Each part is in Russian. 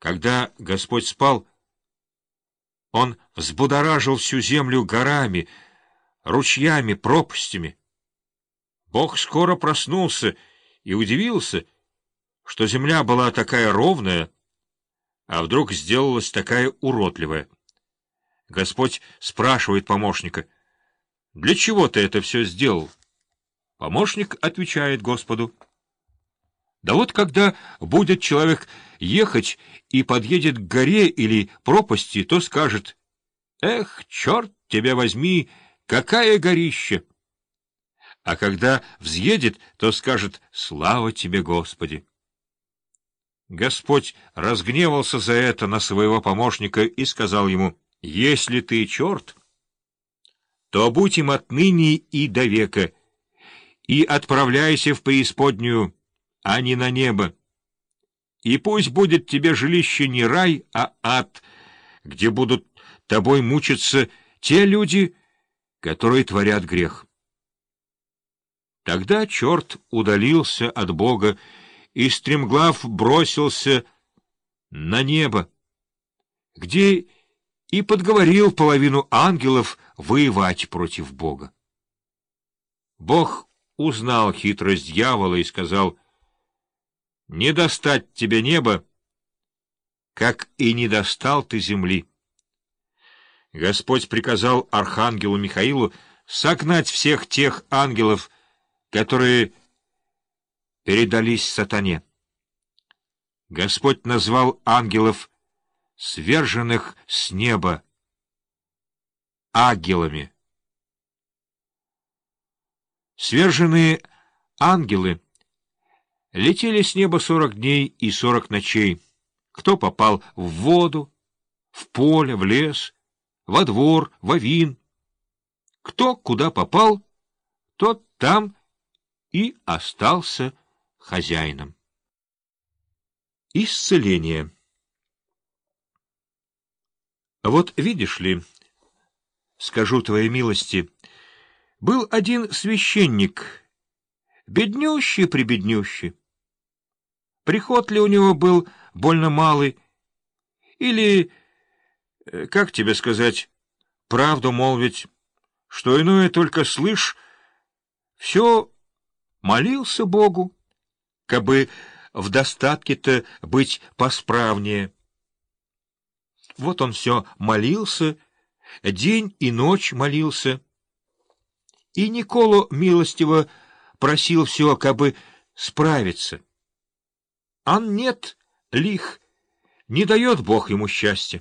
Когда Господь спал, Он взбудоражил всю землю горами, ручьями, пропастями. Бог скоро проснулся и удивился, что земля была такая ровная, а вдруг сделалась такая уродливая. Господь спрашивает помощника, «Для чего ты это все сделал?» Помощник отвечает Господу, «Да вот когда будет человек ехать и подъедет к горе или пропасти, то скажет, «Эх, черт тебя возьми, какая горище!» А когда взъедет, то скажет, «Слава тебе, Господи!» Господь разгневался за это на своего помощника и сказал ему, «Если ты черт, то будь им отныне и до века, и отправляйся в преисподнюю, а не на небо. И пусть будет тебе жилище не рай, а ад, где будут тобой мучиться те люди, которые творят грех». Тогда черт удалился от Бога, и стремглав бросился на небо, где и подговорил половину ангелов воевать против Бога. Бог узнал хитрость дьявола и сказал, «Не достать тебе неба, как и не достал ты земли». Господь приказал архангелу Михаилу согнать всех тех ангелов, которые передались сатане. Господь назвал ангелов, сверженных с неба, ангелами. Сверженные ангелы летели с неба сорок дней и сорок ночей. Кто попал в воду, в поле, в лес, во двор, в авин. Кто куда попал, тот там и остался хозяином. Исцеление Вот видишь ли, скажу твоей милости, был один священник, беднющий-прибеднющий. Приход ли у него был больно малый, или, э, как тебе сказать, правду молвить, что иное только слышь, все молился Богу, кабы в достатке-то быть посправнее. Вот он все молился, день и ночь молился. И Николу милостиво просил все, кабы справиться. Ан нет, лих, не дает Бог ему счастья.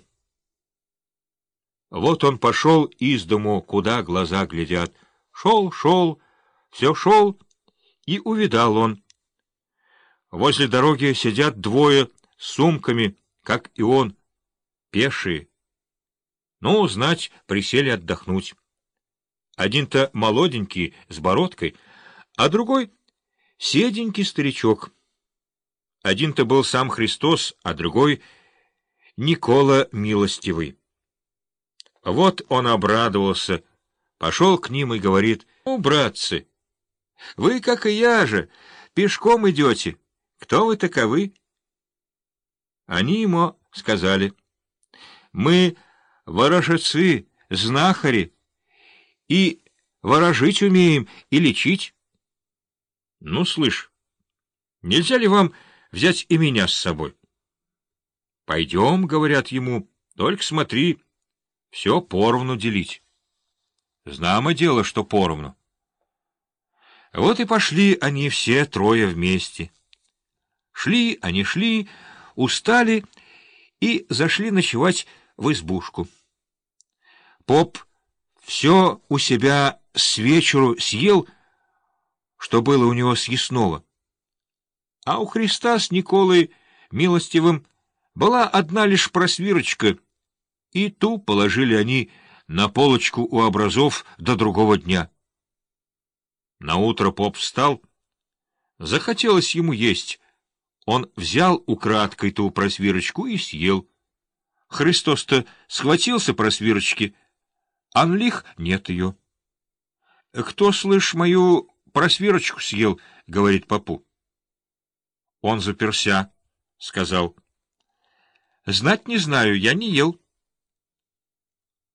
Вот он пошел из дому, куда глаза глядят. Шел, шел, все шел, и увидал он. Возле дороги сидят двое с сумками, как и он, пешие. Ну, знать, присели отдохнуть. Один-то молоденький, с бородкой, а другой — седенький старичок. Один-то был сам Христос, а другой — Никола Милостивый. Вот он обрадовался, пошел к ним и говорит, «Ну, братцы, вы, как и я же, пешком идете. Кто вы таковы? Они ему сказали, мы ворожецы, знахари, и ворожить умеем, и лечить. Ну, слышь, нельзя ли вам взять и меня с собой? Пойдем, говорят ему, только смотри, все поровну делить. Знамо дело, что поровну. Вот и пошли они все трое вместе. Шли они шли, устали и зашли ночевать в избушку. Поп все у себя с вечеру съел, что было у него съестного. А у Христа с Николой Милостивым была одна лишь просвирочка, и ту положили они на полочку у образов до другого дня. Наутро поп встал. Захотелось ему есть. Он взял украдкой ту просвирочку и съел. Христос-то схватился просвирочки, а нлих нет ее. — Кто, слышь, мою просвирочку съел? — говорит попу. — Он заперся, — сказал. Знать не знаю, я не ел.